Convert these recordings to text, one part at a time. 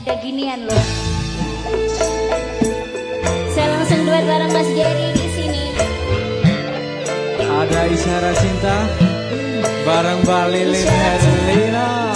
ada ginian loh. Saya langsung duet bareng Mas Jerry di sini. Ada isyarat cinta Bareng Bali Lilin Herlina.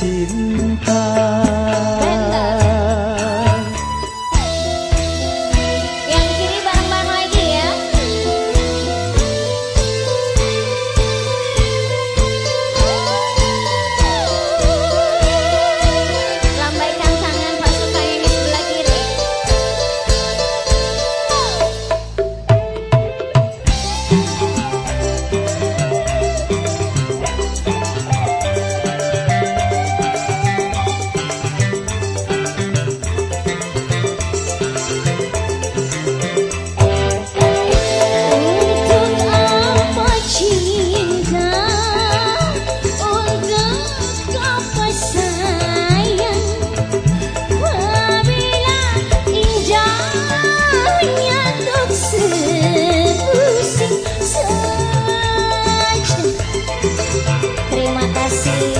chiến thắng see.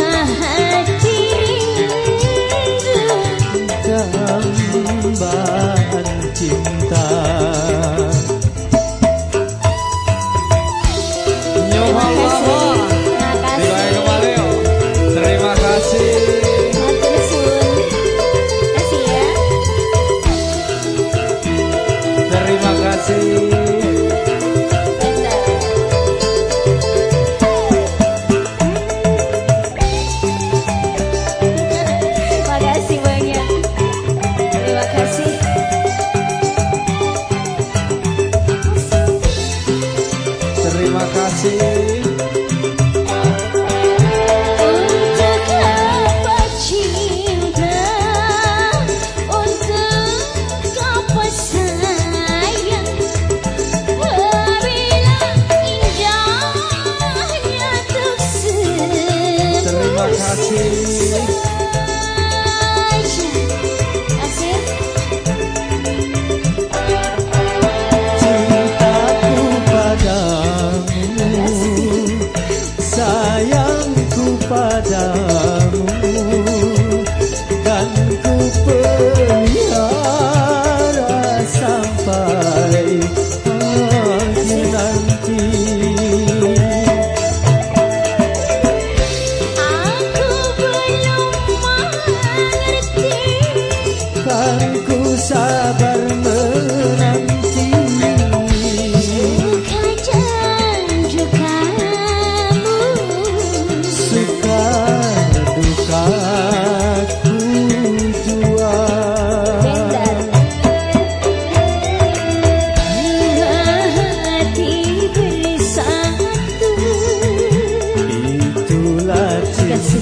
i'll hati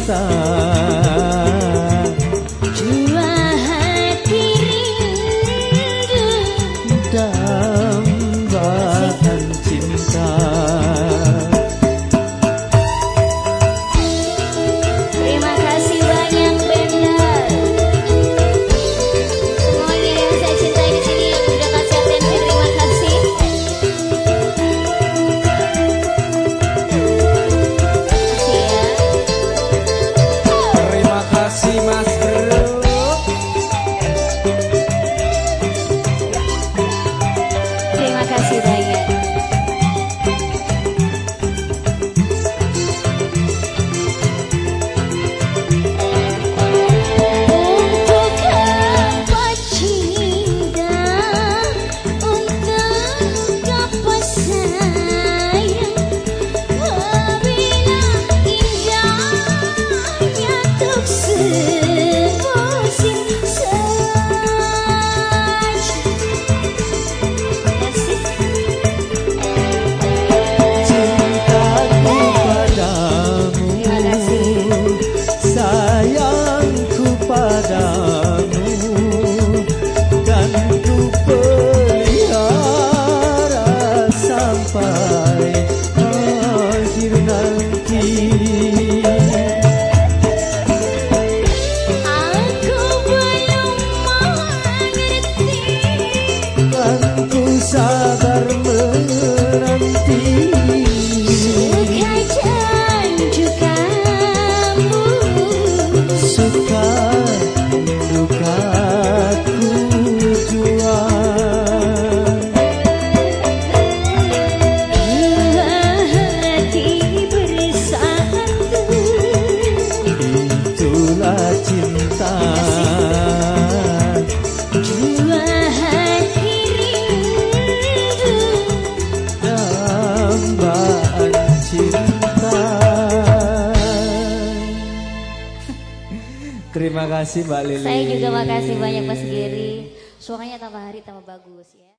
está. पापा Terima kasih Mbak Lili. Saya juga makasih banyak Mas Giri. Suaranya tambah hari tambah bagus ya.